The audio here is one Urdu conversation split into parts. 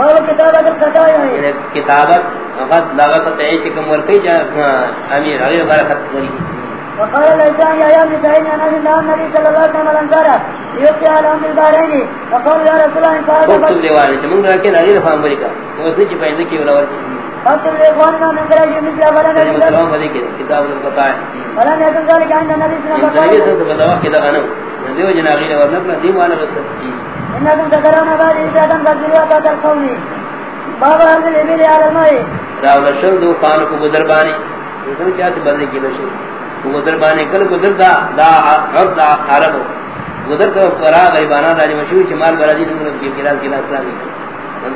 باب کتابت یعنی کتابت فقط لاغت تعیش کم ورکی جا امیر غیر بارا خط وری وقال الإنسان يا يوم سعيد أن الله النبي صلى الله عليه وسلم الأنصار يوكي على البارين وقال يا رسول الله إن قال خود لیوانے چمون راکے غیر فام بری کا وہ سچ پہنے کی ولا ورکی فاكتب لإخواننا من قريش مثل فلن تجھے يكن مسلمان بری کے کتاب القطاع فلن يكن ذلك عند النبي صلى الله ان نبی وسلم صلی اللہ علیہ وسلم کدا دیو جنا غیر ورنہ رسول إنكم تكرون بعد إجادا فاجروا أتاك القوم باب هذا الإبيل على الماء راول شل دو خان کو گزر بانی دوسرے کیا سے بدلے کی لشو گزر بانی کل گزر دا دا عرض عرب گزر تو فرا غیبانا دا مشہور چمال برادی نے کی خلاف کی اسلامی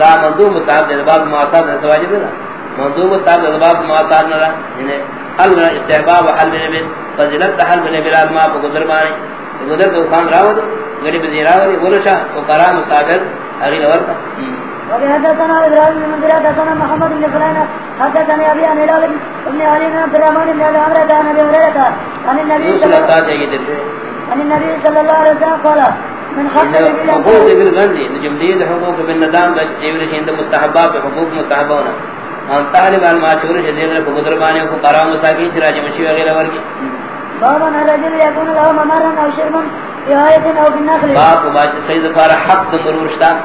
دا مندوب صاحب دے باب معاصد تواجب ہے مندوب صاحب دے باب معاصد نہ یعنی حل استحباب حل من فضیلت حل من بلاد ما گزر بانی گزر تو خان راود غریب زیراوی ولشا و کرام صابر اگلی ورتا وبحدثنا ابراهيم بن منذر حدثنا محمد بن فلان حدثنا ابي عن هلال بن علي بن الرحمن بن عمرو عن ابي هريره عن النبي صلى الله جائے دل عن النبي صلى الله عليه وسلم قال من حق حقوق ذکر گندی جمدید حقوق بن ندام دا جیور شہند مستحبات حقوق مستحبونا ان طالب علم آچور شدید رفو قدربانی کو قرام مساکی چراج مشی وغیرہ ورگی۔ بابا الرجل يكون له ممرا او شرما في آية او في النخل باپ و سید فار حق مرور شتا۔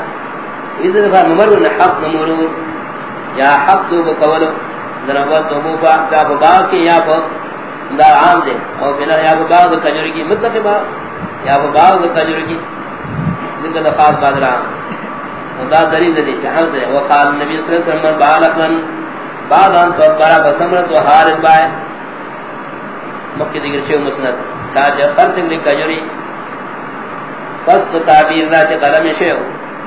اس دفعہ ممرور حق مرور۔ یا حق دو بقولو ذرابت دو بوپا یا باغ کی، یا پا دا عام دے۔ اور بنا، یا باغ کجر کی مطلق باغ یا باغ کجر کی۔ ذکر دفعات بعد دا دلیل دلی چہر دے۔ وقال نبی صلی اللہ علیہ وسلم بالکن بعد ان تو برا بسمرت و حارب بائے۔ مکی ذکر چھو مسند؟ تاجہ خرچ لی کجری پس تو تعبیر را چه قلم شو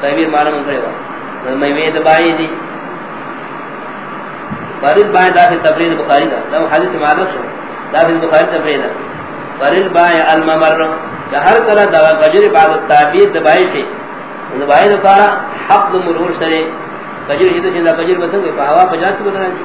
تعبیر معلوم کرے گا. میں وید بائی دی. فرید بائی داخل تفرید بخاری دا. لو حدیث معلوم شو. داخل بخاری تفرید فرید بائی الممر. کہ ہر طرح دا گجر بعد تعبیر دبائی شی. دبائی دفارا حق مرور سرے. گجر ہی تو چندہ گجر بسن گئی فہوا پجاس کی بدنا جی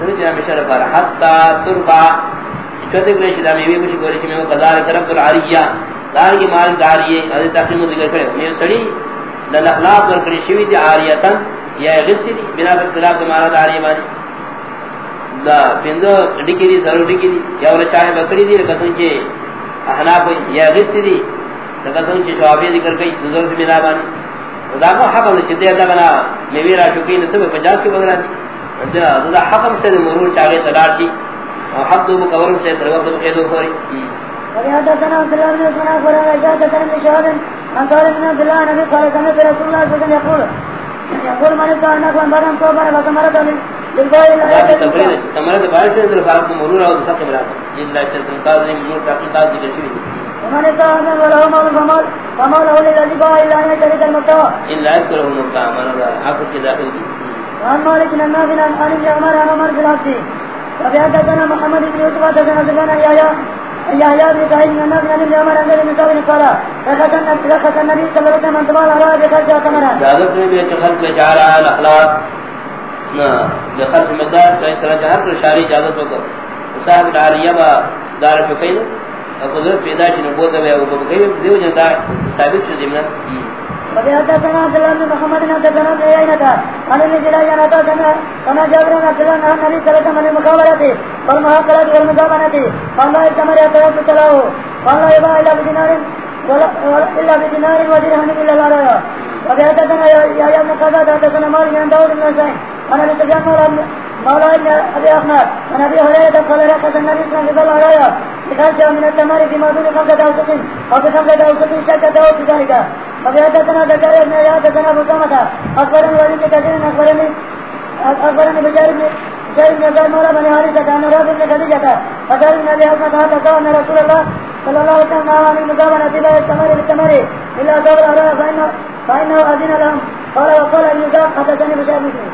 وقت پر سر مشر پر حتا تربا چتے گرے شدا میں بھی کچھ گورے میں قضا کرب العریہ دار کی مال داریے حضرت تقسیم ذکر کرے. یعنی یہ سڑی للاخلاق اور کری شوی دی عاریتا یا غسی دی. بنا پر خلاف مال داریے مانی دا بندو ڈکی دی ضرور ڈکی دی. یا ولا چاہے بکری دی قسم کے احناف یا غسی دی قسم کے جواب ذکر کئی. ضرورت بنا بانی. دا کو حکم نے چتے دا بنا میں ویرا چکی نے سب پنجاب کے بغیر دا حکم سے مرور چاہے تلار کی اور حق دو قبر سے کے دو کوئی وبحدثنا عبد الله بن مسعود قال حدثنا ابن شهاب عن طارق بن عبد الله النبي قال سمعت رسول الله صلى الله عليه وسلم يقول يقول من استطاع ان يكون برا صوبا فثمرة للبائع لا ثمرة بائع سے در فارق مرور اور سخت ملا جن لا چرتن قاضی مرور تحقیقات ذکر شوی ومن استطاع ان وله مال فمال فمال له للذي باع الا ان يشترك المستوى ان لا يذكره من حق کے داخل کی وعن مالك بن النافع عن ابن عمر عن عمر بن العاص وبحدثنا محمد بن يوسف حدثنا سفيان يا يا يا بن سعيد بن النبي عن ابن اليوم عن النبي صلى الله عليه وسلم رخص النبي صلى الله عليه وسلم انتبال على بخرج ثمرة اجازت میں بھی خلق میں جا رہا ہے اخلاق نہ بخرج مقدار تو اس طرح جہاں پر شاری اجازت ہو صاحب داریہ با دار فقین اور قدرت پیدا کی نبوت ہے وہ کہ دیو جنتا ثابت سے ضمن وبحدثنا عبد الله بن محمد بن عبد الله بن عيينة عن ابن جلال عن عطاء كما جابر بن عبد الله عن النبي صلى الله عليه وسلم من المقابلة والمحاقلة والمزامنة قال لا يستمر يتوسط له قال لا يباع إلا بدينار إلا بدينار ودرهم إلا العرايا وبحدثنا يا ابن قضاء حدثنا مالك عن داود بن حسين عن ابي سفيان مولى ابن ابي احمد عن ابي هريره قال رقص النبي صلى الله عليه وسلم بخمسه من الثمار في موضوع خمسه اوسط او بخمسه اوسط شك داود في ذلك وبحدثنا زكريا بن يحيى حدثنا ابو سلمة اخبرني وليد كثير اخبرني اخبرني بشار بن شيخ بن زيد مولى بن حارثة عن رافع بن خديجة فقال ان ابي حسن هذا ان رسول الله صلى الله عليه وسلم نهى عن المزامنة لا يستمر بالتمر الا دور اراء فانه فانه اذن لهم. قال، وقال ابن زاد حدثني بشار مسلم